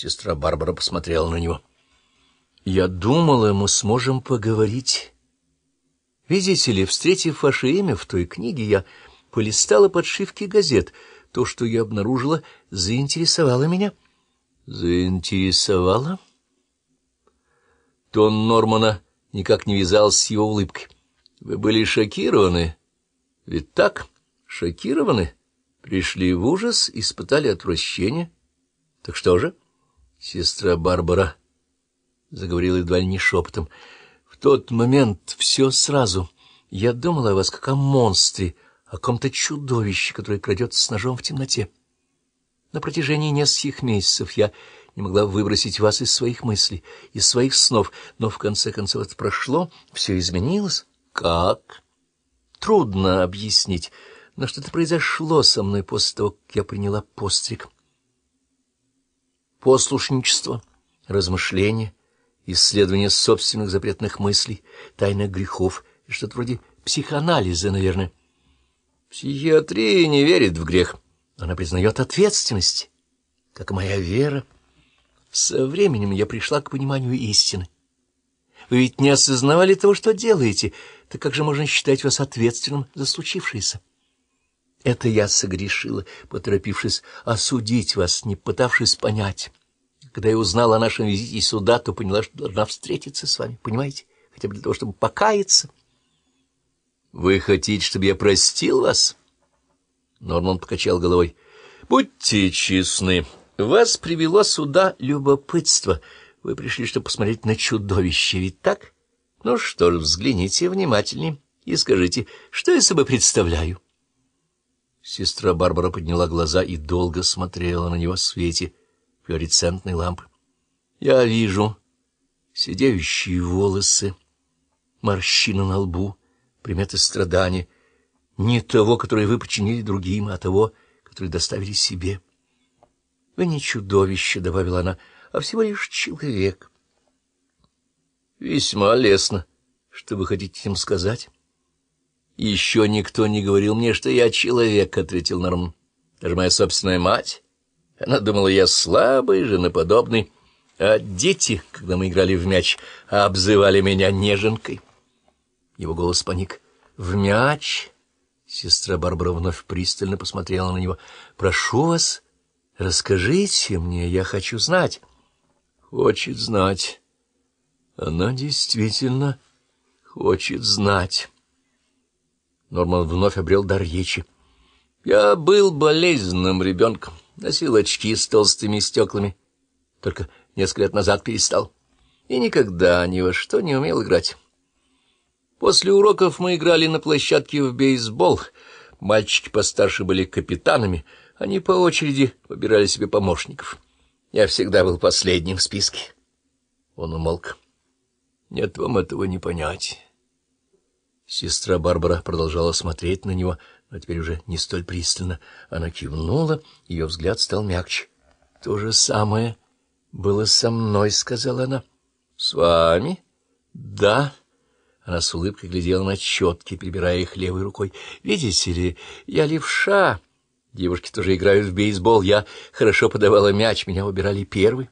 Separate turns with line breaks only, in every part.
Сестра Барбара посмотрела на него. «Я думала, мы сможем поговорить. Видите ли, встретив ваше имя в той книге, я полистала подшивки газет. То, что я обнаружила, заинтересовало меня». «Заинтересовало?» Тон Нормана никак не вязался с его улыбкой. «Вы были шокированы? Ведь так? Шокированы? Пришли в ужас, испытали отвращение? Так что же?» Сестра Барбара заговорила едва ли не шепотом. В тот момент все сразу. Я думала о вас как о монстре, о ком-то чудовище, которое крадется с ножом в темноте. На протяжении нескольких месяцев я не могла выбросить вас из своих мыслей, из своих снов, но в конце концов это прошло, все изменилось. Как? Трудно объяснить, но что-то произошло со мной после того, как я приняла постриг послушничество, размышление, исследование собственных запретных мыслей, тайных грехов и что-то вроде психоанализа, наверное. Психиатрия не верит в грех. Она признает ответственность, как моя вера. Со временем я пришла к пониманию истины. Вы ведь не осознавали того, что делаете, так как же можно считать вас ответственным за случившееся? Это я согрешила, поторопившись осудить вас, не пытавшись понять. Когда я узнала о нашем визите сюда, то поняла, что должна встретиться с вами, понимаете? Хотя бы для того, чтобы покаяться. Вы хотите, чтобы я простил вас? Норман покачал головой. Будьте честны. Вас привело сюда любопытство. Вы пришли, чтобы посмотреть на чудовище, ведь так? Ну что ж, взгляните внимательнее и скажите, что я собой представляю. Сестра Барбара подняла глаза и долго смотрела на него в свете флуоресцентной лампы. — Я вижу сидеющие волосы, морщины на лбу, приметы страдания, не того, которое вы починили другим, а того, который доставили себе. — Вы не чудовище, — добавила она, — а всего лишь человек. — Весьма лестно. Что вы хотите им сказать? «Еще никто не говорил мне, что я человек», — ответил Норман. «Даже моя собственная мать. Она думала, я слабый, женоподобный. А дети, когда мы играли в мяч, обзывали меня неженкой». Его голос паник. «В мяч?» Сестра Барбара вновь пристально посмотрела на него. «Прошу вас, расскажите мне, я хочу знать». «Хочет знать. Она действительно хочет знать». Норман вновь обрел дар речи. «Я был болезненным ребенком, носил очки с толстыми стеклами, только несколько лет назад перестал, и никогда ни во что не умел играть. После уроков мы играли на площадке в бейсбол, мальчики постарше были капитанами, они по очереди выбирали себе помощников. Я всегда был последним в списке». Он умолк. «Нет, вам этого не понять». Сестра Барбара продолжала смотреть на него, но теперь уже не столь пристально. Она кивнула, ее взгляд стал мягче. — То же самое было со мной, — сказала она. — С вами? — Да. Она с улыбкой глядела на четки, перебирая их левой рукой. — Видите ли, я левша. Девушки тоже играют в бейсбол. Я хорошо подавала мяч, меня выбирали первый.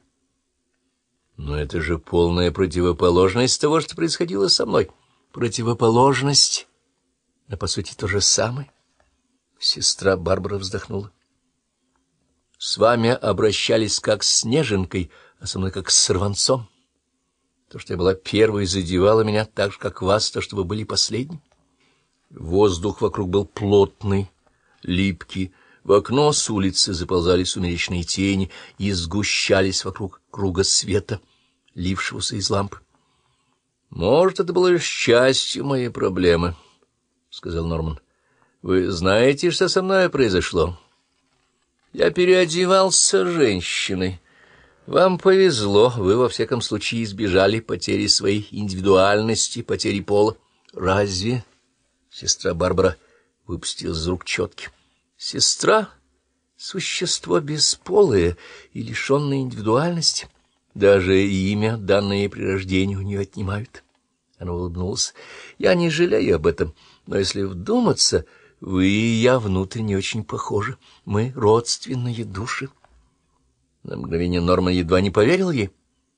— Но это же полная противоположность того, что происходило со мной. — противоположность, но, по сути, то же самое. Сестра Барбара вздохнула. С вами обращались как с неженкой, а со мной как с сорванцом. То, что я была первой, задевало меня так же, как вас, то, что вы были последним. Воздух вокруг был плотный, липкий. В окно с улицы заползали сумеречные тени и сгущались вокруг круга света, лившегося из лампы. — Может, это было лишь частью моей проблемы, — сказал Норман. — Вы знаете, что со мной произошло? Я переодевался женщиной. Вам повезло, вы, во всяком случае, избежали потери своей индивидуальности, потери пола. Разве? Сестра Барбара выпустила из рук четки. Сестра — существо бесполое и лишенное индивидуальности. — даже имя, данное при рождении, у нее отнимают. Она улыбнулась. Я не жалею об этом, но если вдуматься, вы и я внутренне очень похожи. Мы родственные души. На мгновение Норман едва не поверил ей.